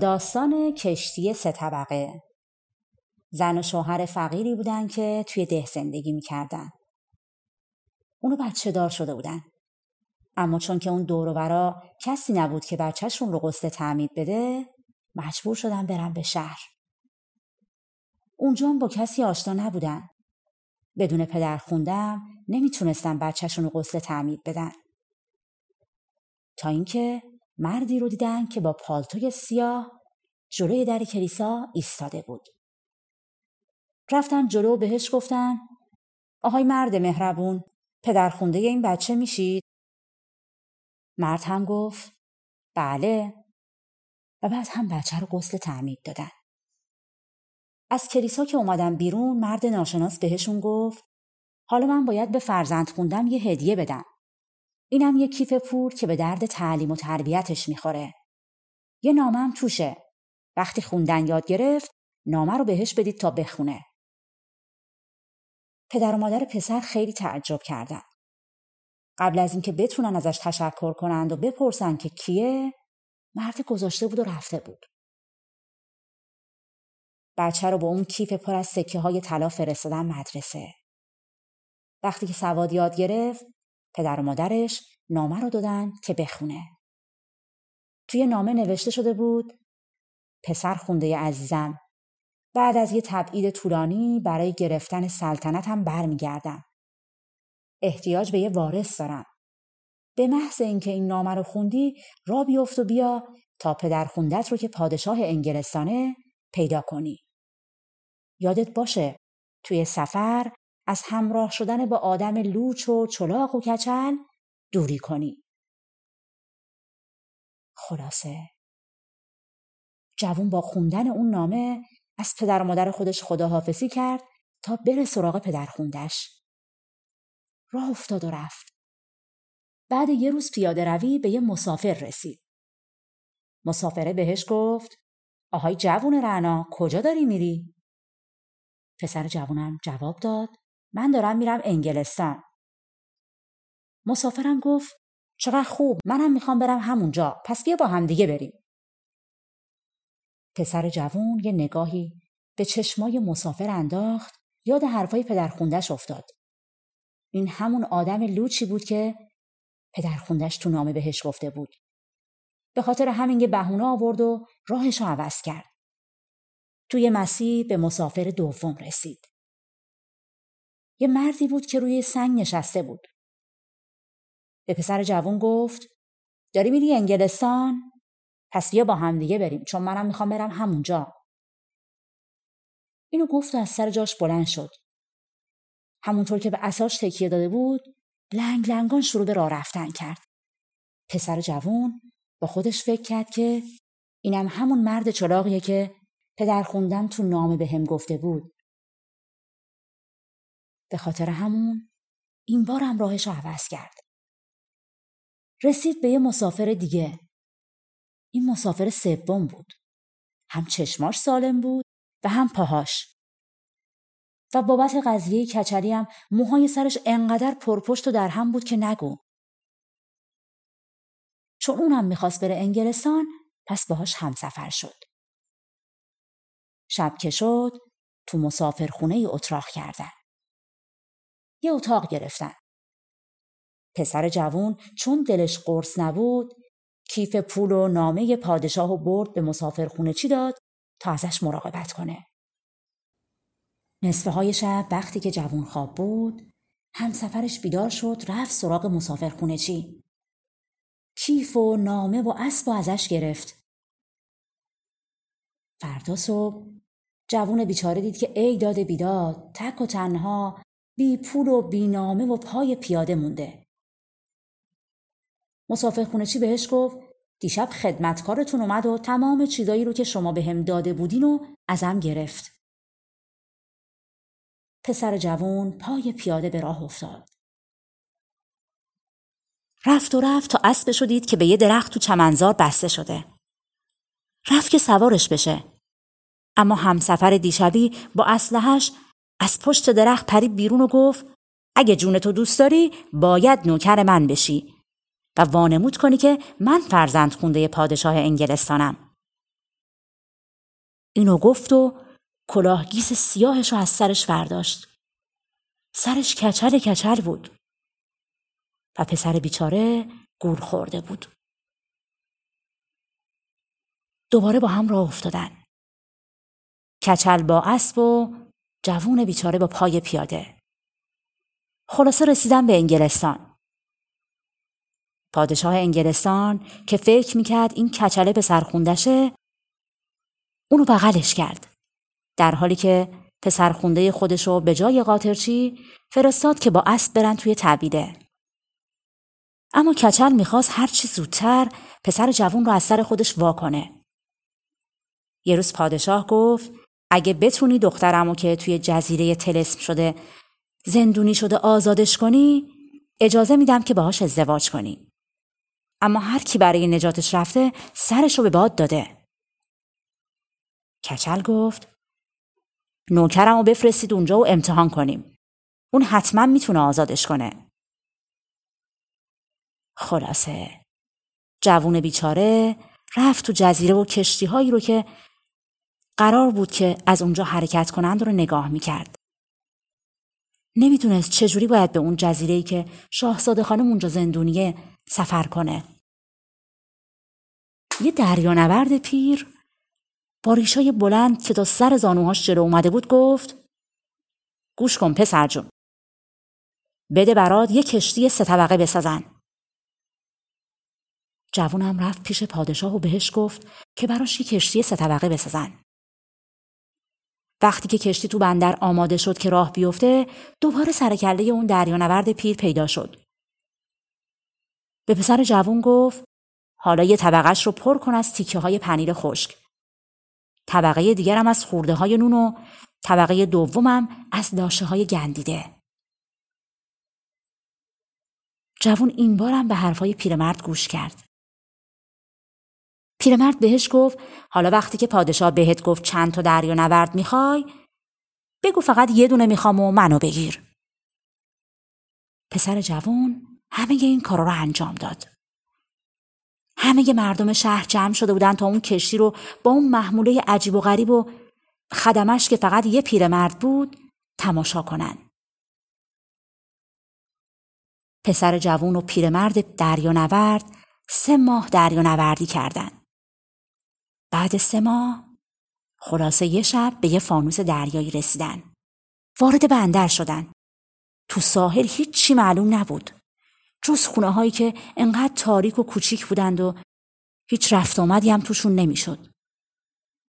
داستان کشتی سه طبقه زن و شوهر فقیری بودن که توی ده زندگی می‌کردن. اونو بچه دار شده بودن. اما چون که اون دور و کسی نبود که بچهشون رو غسل تعمید بده مجبور شدن برن به شهر. اونجا با کسی آشنا نبودن. بدون پدر خوندم نمی‌تونستن بچهشون رو غسل تعمید بدن. تا اینکه مردی رو دیدن که با پالتوی سیاه جلوی در کلیسا ایستاده بود. رفتن جلو بهش گفتن آهای مرد مهربون پدر خونده این بچه میشید؟ مرد هم گفت بله و بعد هم بچه رو غسل تعمید دادن. از کلیسا که اومدن بیرون مرد ناشناس بهشون گفت حالا من باید به فرزند خوندم یه هدیه بدم. اینم یه کیف پور که به درد تعلیم و تربیتش می‌خوره. یه نامم توشه. وقتی خوندن یاد گرفت نامه رو بهش بدید تا بخونه. پدر و مادر پسر خیلی تعجب کردن. قبل از اینکه بتونن ازش تشکر کنند و بپرسن که کیه مرد گذاشته بود و رفته بود. بچه رو با اون کیف پر از سکه های طلا فرستادن مدرسه. وقتی که سواد یاد گرفت پدر و مادرش نامه رو دادن که بخونه. توی نامه نوشته شده بود پسر خونده عزیزم بعد از یه تبعید طولانی برای گرفتن سلطنت هم برمیگردم. احتیاج به یه وارث دارم. به محض اینکه این نامه رو خوندی را بیفت و بیا تا پدر خوندت رو که پادشاه انگلستانه پیدا کنی. یادت باشه توی سفر از همراه شدن با آدم لوچ و چلاق و کچل دوری کنی. خلاصه جوون با خوندن اون نامه از پدر و مادر خودش خداحافظی کرد تا بره سراغ پدر خوندش. راه افتاد و رفت. بعد یه روز پیاده روی به یه مسافر رسید. مسافره بهش گفت آهای جوون رعنا کجا داری میری؟ پسر جوونم جواب داد من دارم میرم انگلستان. مسافرم گفت چقدر خوب منم می‌خوام برم همونجا پس بیا با هم دیگه بریم. پسر جوون یه نگاهی به چشمای مسافر انداخت یاد حرفای پدر خوندش افتاد. این همون آدم لوچی بود که پدر خوندش تو نامه بهش گفته بود. به خاطر همین یه بهونه آورد و راهش رو عوض کرد. توی مسیر به مسافر دوم رسید. یه مردی بود که روی سنگ نشسته بود. به پسر جوون گفت داری میری انگلستان؟ پس بیا با هم دیگه بریم چون منم می‌خوام برم همونجا. اینو گفت و از سر جاش بلند شد. همونطور که به اساش تکیه داده بود لنگ لنگان شروع به راه رفتن کرد. پسر جوون با خودش فکر کرد که اینم همون مرد چلاقیه که پدر خوندم تو نامه به هم گفته بود. به خاطر همون این بار هم راهش رو عوض کرد. رسید به یه مسافر دیگه این مسافر سوم بود. هم چشماش سالم بود و هم پاهاش. و بابت قضیه کچری هم موهای سرش انقدر پرپشت و در هم بود که نگو. چون اونم می‌خواست بره انگلستان پس باهاش همسفر شد. شب که شد تو مسافرخونه اتراق کردن. یه اتاق گرفتن. پسر جوون چون دلش قرص نبود کیف پول و نامه پادشاه و برد به مسافرخونه چی داد تا ازش مراقبت کنه. نصفه های شب وقتی که جوون خواب بود همسفرش بیدار شد رفت سراغ مسافرخونه چی. کیف و نامه و اسب و ازش گرفت. فردا صبح جوون بیچاره دید که ای داده بیداد تک و تنها بی پول و بی نامه و پای پیاده مونده. مسافر خونه چی بهش گفت دیشب خدمتکارتون اومد و تمام چیزایی رو که شما به هم داده بودین و ازم گرفت. پسر جوان پای پیاده به راه افتاد. رفت و رفت تا اسبش دید که به یه درخت تو چمنزار بسته شده. رفت که سوارش بشه. اما همسفر دیشبی با اسلحش از پشت درخت پرید بیرون و گفت اگه جونتو دوست داری باید نوکر من بشی و وانمود کنی که من فرزند خونده پادشاه انگلستانم. اینو گفت و کلاهگیس سیاهش رو از سرش برداشت. سرش کچل کچل بود. و پسر بیچاره گور خورده بود. دوباره با هم راه افتادن. کچل با اسب و جوون بیچاره با پای پیاده. خلاصه رسیدن به انگلستان. پادشاه انگلستان که فکر می‌کرد این کچله به سرخوندشه اونو بغلش کرد. در حالی که پسرخونده خودشو به جای قاطرچی فرستاد که با اسب برن توی تبیده. اما کچل می‌خواست هرچی زودتر پسر جوون رو از سر خودش واکنه. یه روز پادشاه گفت اگه بتونی دخترمو که توی جزیره تلسم شده زندونی شده آزادش کنی اجازه میدم که باهاش ازدواج کنی. اما هر کی برای نجاتش رفته سرش رو به باد داده. کچل گفت نوکرم رو بفرستید اونجا و امتحان کنیم. اون حتما می‌تونه آزادش کنه. خلاصه جوون بیچاره رفت تو جزیره و کشتی هایی رو که قرار بود که از اونجا حرکت کنند رو نگاه می‌کرد. نمی‌دونست چجوری باید به اون جزیره که شاهزاده خانم اونجا زندونیه سفر کنه. یه دریانورد پیر با ریشای بلند که تا سر زانوهاش جلو اومده بود گفت گوش کن پسر جون. بده برات یه کشتی سه طبقه بسازن. جوونم رفت پیش پادشاه و بهش گفت که براش یه کشتی سه طبقه بسازن. وقتی که کشتی تو بندر آماده شد که راه بیفته دوباره سرکله اون دریانورد پیر پیدا شد. به پسر جوون گفت حالا یه طبقهش رو پر کن از تیکه های پنیر خشک. طبقه دیگرم از خورده های نون و طبقه دومم از لاشه های گندیده. جوون این بارم به حرفای پیرمرد گوش کرد. پیرمرد بهش گفت حالا وقتی که پادشاه بهت گفت چند تا دریا نورد می‌خوای بگو فقط یه دونه می‌خوام و منو بگیر. پسر جوان همه این کارا رو انجام داد. همه مردم شهر جمع شده بودن تا اون کشتی رو با اون محموله عجیب و غریب و خدمش که فقط یه پیرمرد بود تماشا کنن. پسر جوون و پیرمرد دریانورد سه ماه دریانوردی کردن. بعد سه ماه خلاصه یه شب به یه فانوس دریایی رسیدن. وارد بندر شدن. تو ساحل هیچی معلوم نبود. جز خونه هایی که انقدر تاریک و کوچیک بودند و هیچ رفت آمدی هم توشون نمی‌شد.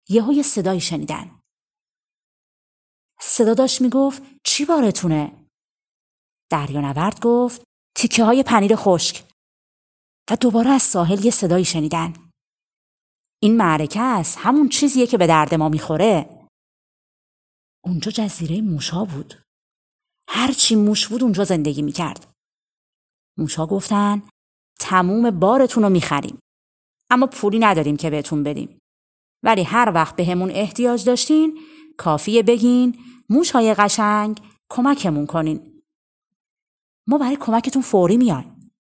یهو یه صدایی شنیدن. صدا داشت می‌گفت چی بارتونه؟ دریانورد گفت تیکه های پنیر خشک و دوباره از ساحل یه صدایی شنیدن. این معرکه است همون چیزیه که به درد ما می‌خوره. اونجا جزیره موشا بود. هرچی موش بود اونجا زندگی می‌کرد. موشا گفتن تموم بارتون رو می‌خریم. اما پولی نداریم که بهتون بدیم. ولی هر وقت به همون احتیاج داشتین کافیه بگین موشهای قشنگ کمکمون کنین. ما برای کمکتون فوری میایم.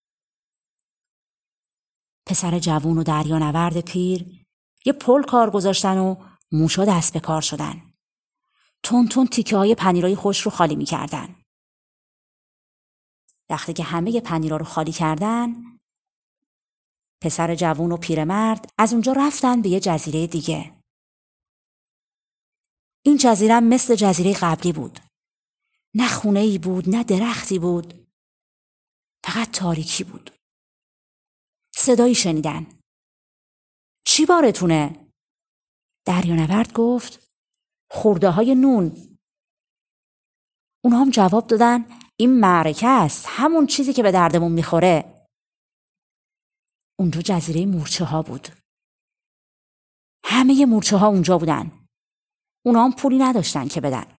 پسر جوون و دریانورد پیر یه پل کار گذاشتن و موشا دست به کار شدن. تون تون تیکه های پنیرای خوش رو خالی می‌کردن. وقتی که همه پنیرا رو خالی کردن پسر جوون و پیرمرد از اونجا رفتن به یه جزیره دیگه. این جزیره مثل جزیره قبلی بود. نه خونه ای بود، نه درختی بود. فقط تاریکی بود. صدایی شنیدن. چی بارتونه؟ دریانورد گفت خورده های نون. اونها هم جواب دادن این معرکه است همون چیزی که به دردمون می‌خوره. اونجا جزیره مورچه ها بود. همه مورچه ها اونجا بودن. اونا هم پولی نداشتن که بدن.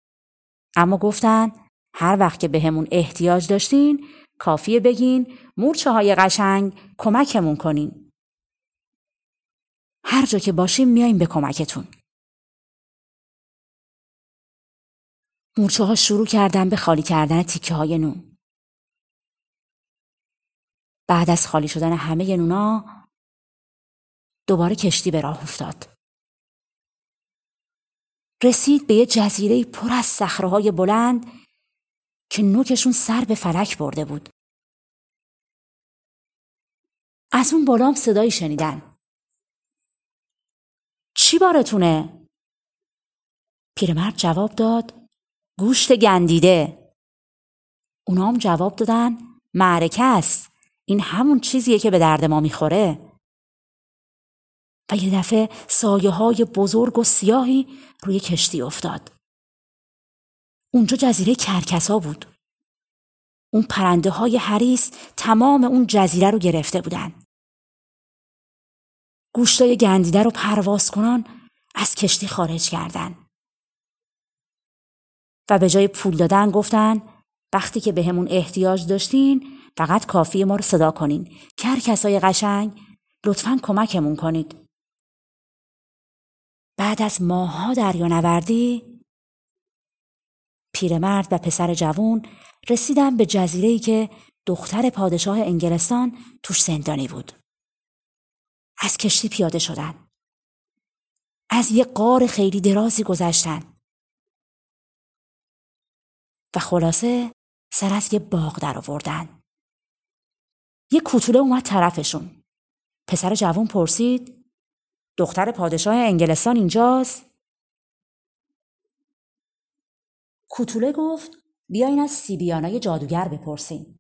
اما گفتن هر وقت که بهمون احتیاج داشتین کافیه بگین مورچه های قشنگ کمکمون کنین. هر جا که باشیم میاییم به کمکتون. مورچه ها شروع کردن به خالی کردن تیکه های نون. بعد از خالی شدن همه نونا دوباره کشتی به راه افتاد. رسید به یه جزیره پر از صخره بلند که نوکشون سر به فلک برده بود. از اون بالام صدایی شنیدن. چی بارتونه؟ پیرمرد جواب داد گوشت گندیده. اونا هم جواب دادن معرکه است. این همون چیزیه که به درد ما می‌خوره. و یه دفعه سایه های بزرگ و سیاهی روی کشتی افتاد. اونجا جزیره کرکسا بود. اون پرنده های حریس تمام اون جزیره رو گرفته بودن. گوشتای گندیده رو پرواز کنان از کشتی خارج کردن. و به جای پول دادن گفتن وقتی که بهمون به احتیاج داشتین فقط کافی ما رو صدا کنین. کرکسای قشنگ لطفا کمکمون کنید. بعد از ماهها دریانوردی پیرمرد و پسر جوون رسیدن به جزیره‌ای که دختر پادشاه انگلستان توش زندانی بود. از کشتی پیاده شدن. از یه قار خیلی درازی گذشتن. و خلاصه سر از یه باغ در آوردن. یه کوتوله اومد طرفشون. پسر جوون پرسید دختر پادشاه انگلستان اینجاست؟ کوتوله گفت بیاین از سیبیانای جادوگر بپرسین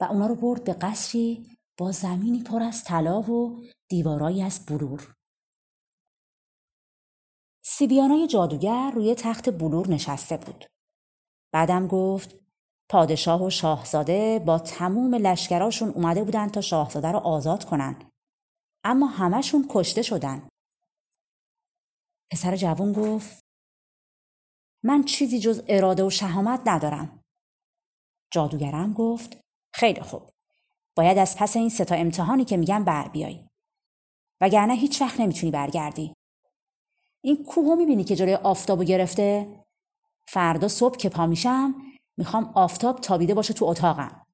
و اونا رو برد به قصری با زمینی پر از طلا و دیوارایی از بلور. سیبیانای جادوگر روی تخت بلور نشسته بود. بعدم گفت پادشاه و شاهزاده با تموم لشکراشون اومده بودن تا شاهزاده رو آزاد کنن. اما همشون کشته شدن. پسر جوان گفت من چیزی جز اراده و شهامت ندارم. جادوگرم گفت خیلی خوب. باید از پس این ستا امتحانی که میگم بر بیای. وگرنه هیچ وقت نمی‌تونی برگردی. این کوهو می‌بینی که جلوی آفتابو گرفته؟ فردا صبح که پا میشم می‌خوام آفتاب تابیده باشه تو اتاقم.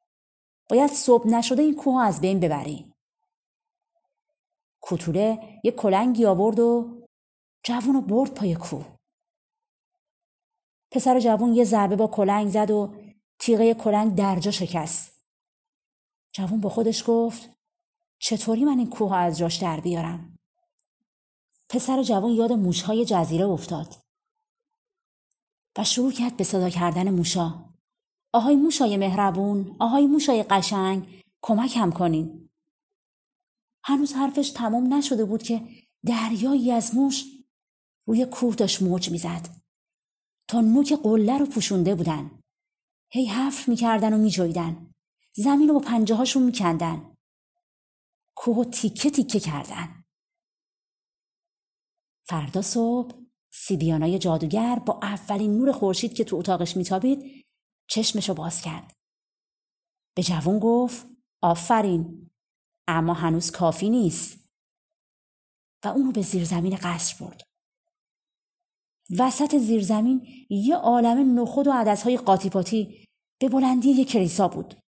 باید صبح نشده این کوه از بین ببری. کوتوله یه کلنگی آورد و جوون رو برد پای کوه. پسر جوون یه ضربه با کلنگ زد و تیغه کلنگ درجا شکست. جوون با خودش گفت چطوری من این کوه از جاش در بیارم؟ پسر جوان یاد موشهای جزیره افتاد و شروع کرد به صدا کردن موشا. آهای موشای مهربون، آهای موشای قشنگ، کمکم کنین. هنوز حرفش تمام نشده بود که دریایی از موش روی کوه داشت موج می‌زد تا نوک قله رو پوشونده بودن هی حفر می‌کردن و میجویدن زمین رو با پنجه هاشون میکندن. کوه تیکه تیکه کردن. فردا صبح سیبیانای جادوگر با اولین نور خورشید که تو اتاقش میتابید چشمشو باز کرد. به جوون گفت آفرین اما هنوز کافی نیست. و اونو به زیرزمین قصر برد. وسط زیرزمین یه عالم نخود و عدسهای قاطی به بلندی یک کلیسا بود.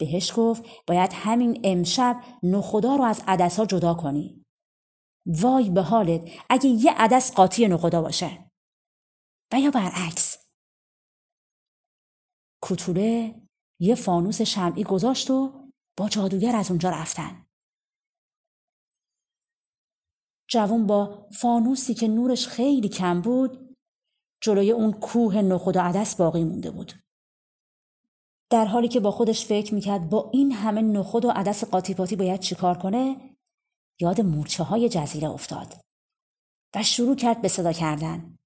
بهش گفت باید همین امشب نخدا رو از عدسها جدا کنی وای به حالت اگه یه عدس قاطی نخدا باشه و یا برعکس کوتوله یه فانوس شمعی گذاشت و با جادوگر از اونجا رفتن. جوان با فانوسی که نورش خیلی کم بود جلوی اون کوه نخود و عدس باقی مونده بود. در حالی که با خودش فکر می‌کرد با این همه نخود و عدس قاطی پاتی باید چیکار کنه یاد مورچه های جزیره افتاد و شروع کرد به صدا کردن.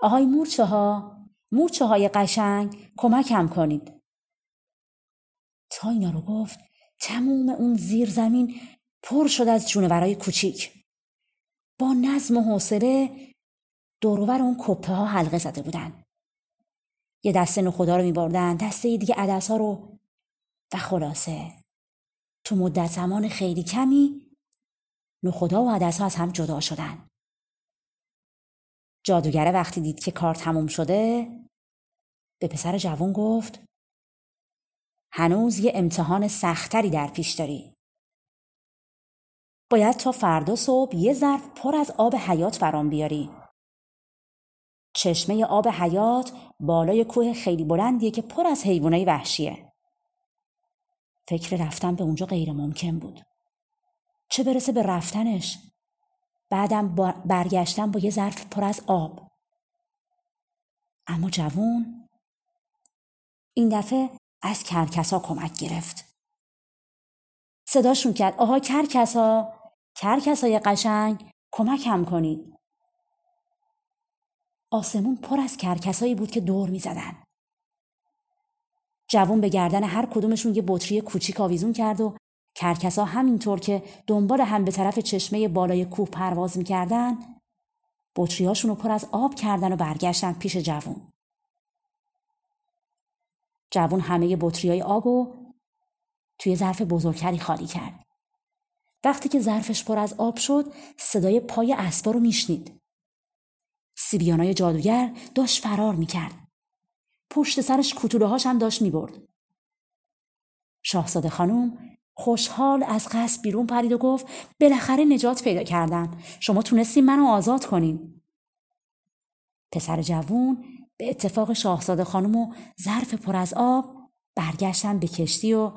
آهای مورچه ها، مورچه های قشنگ کمکم کنید. تا اینا رو گفت تموم اون زیر زمین پر شد از جونورای کوچیک با نظم و حوصله دورور اون کپه ها حلقه زده بودن یه دسته نخدا رو میبردن دسته دیگه عدس ها رو و خلاصه تو مدت زمان خیلی کمی نخدا و عدس ها از هم جدا شدن جادوگره وقتی دید که کار تموم شده به پسر جوان گفت هنوز یه امتحان سختری در پیش داری. باید تا فردا صبح یه ظرف پر از آب حیات برام بیاری. چشمه آب حیات بالای کوه خیلی بلندیه که پر از حیوانای وحشیه. فکر رفتن به اونجا غیر ممکن بود. چه برسه به رفتنش؟ بعدم برگشتن با یه ظرف پر از آب. اما جوون این دفعه از کرکسا کمک گرفت. صداشون کرد آها کرکسا کرکسای قشنگ کمک هم کنید. آسمون پر از کرکسایی بود که دور می زدن. جوون به گردن هر کدومشون یه بطری کوچیک آویزون کرد و کرکسا همینطور که دنبال هم به طرف چشمه بالای کوه پرواز می‌کردن بطریهاشون رو پر از آب کردن و برگشتن پیش جوون. جوون همه بطری آب و توی ظرف بزرگتری خالی کرد. وقتی که ظرفش پر از آب شد صدای پای اسبا رو میشنید. سیبیانای جادوگر داشت فرار می‌کرد. پشت سرش کتوله هم داشت می‌برد. شاهزاده خانم خوشحال از قصد بیرون پرید و گفت بالاخره نجات پیدا کردم. شما تونستیم منو آزاد کنین. پسر جوون به اتفاق شاهزاده خانم و ظرف پر از آب برگشتن به کشتی و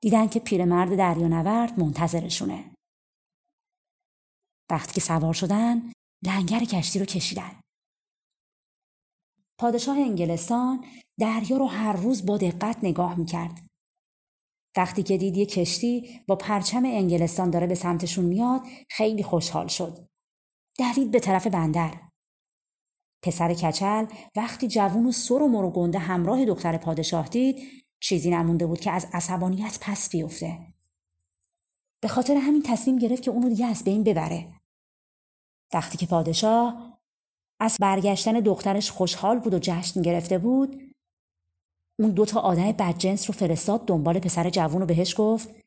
دیدن که پیرمرد دریانورد منتظرشونه. وقتی که سوار شدن لنگر کشتی رو کشیدن. پادشاه انگلستان دریا رو هر روز با دقت نگاه می‌کرد. وقتی که دید یه کشتی با پرچم انگلستان داره به سمتشون میاد خیلی خوشحال شد. دوید به طرف بندر. پسر کچل وقتی جوون و سر و مرو گنده همراه دختر پادشاه دید چیزی نمونده بود که از عصبانیت پس بیفته. به خاطر همین تصمیم گرفت که اونو دیگه از بین ببره. وقتی که پادشاه از برگشتن دخترش خوشحال بود و جشن گرفته بود اون دوتا آدم بدجنس رو فرستاد دنبال پسر جوون و بهش گفت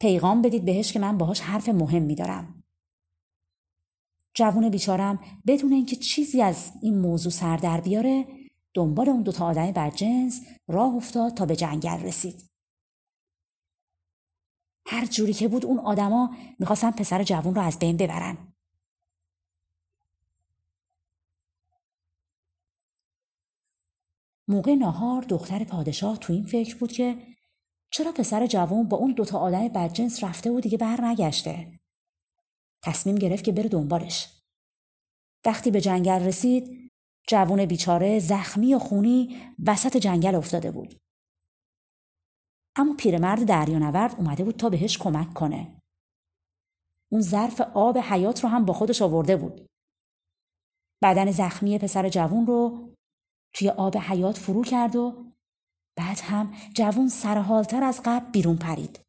پیغام بدید بهش که من باهاش حرف مهم میدارم. جوون بیچارم بدون اینکه چیزی از این موضوع سر در بیاره دنبال اون دوتا آدم بدجنس راه افتاد تا به جنگل رسید. هر جوری که بود اون آدما می‌خواستن پسر جوون رو از بین ببرن. موقع ناهار دختر پادشاه تو این فکر بود که چرا پسر جوان با اون دوتا آدم بدجنس رفته و دیگه بر نگشته. تصمیم گرفت که بره دنبالش. وقتی به جنگل رسید جوون بیچاره زخمی و خونی وسط جنگل افتاده بود. اما پیرمرد دریانورد اومده بود تا بهش کمک کنه. اون ظرف آب حیات رو هم با خودش آورده بود. بدن زخمی پسر جوون رو توی آب حیات فرو کرد و بعد هم جوون سرحالتر از قبل بیرون پرید.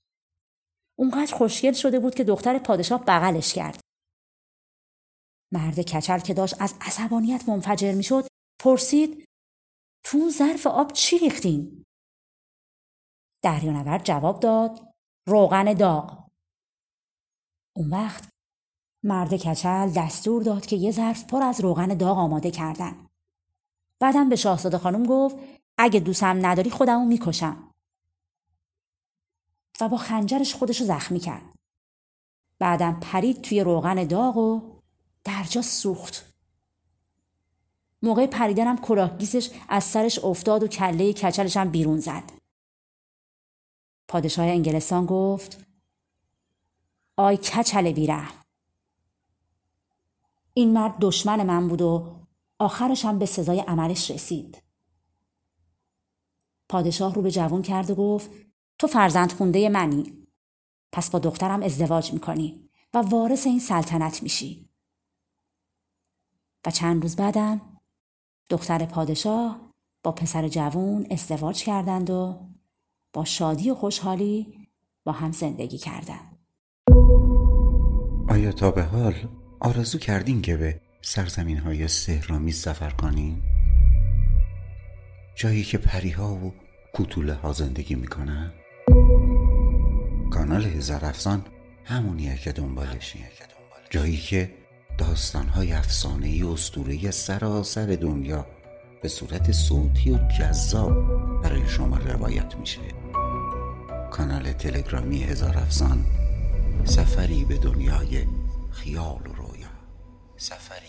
اونقدر خوشگل شده بود که دختر پادشاه بغلش کرد. مرد کچل که داشت از عصبانیت منفجر می‌شد پرسید تو ظرف آب چی ریختین؟ دریانورد جواب داد روغن داغ. اون وقت مرد کچل دستور داد که یه ظرف پر از روغن داغ آماده کردن. بعدم به شاهزاده خانم گفت اگه دوستم نداری خودمو می‌کشم. و با خنجرش خودشو زخمی کرد. بعدم پرید توی روغن داغ و درجا سوخت. موقع پریدنم کلاهگیسش از سرش افتاد و کله کچلش هم بیرون زد. پادشاه انگلستان گفت آی کچل بیره این مرد دشمن من بود و آخرش هم به سزای عملش رسید. پادشاه رو به جوان کرد و گفت تو فرزند خونده منی. پس با دخترم ازدواج می‌کنی و وارث این سلطنت میشی. و چند روز بعدم دختر پادشاه با پسر جوان ازدواج کردند و با شادی و خوشحالی با هم زندگی کردند. آیا تا به حال آرزو کردین که به سرزمین های سهرامی سفر کنین؟ جایی که پریها و کوتوله ها زندگی می‌کنن؟ کانال هزار افسان همونیه که دنبالشیه جایی که داستانهای افسانه‌ای اسطوره‌ای سراسر دنیا به صورت صوتی و جذاب برای شما روایت میشه کانال تلگرامی هزار افسان سفری به دنیای خیال و رویا. سفری.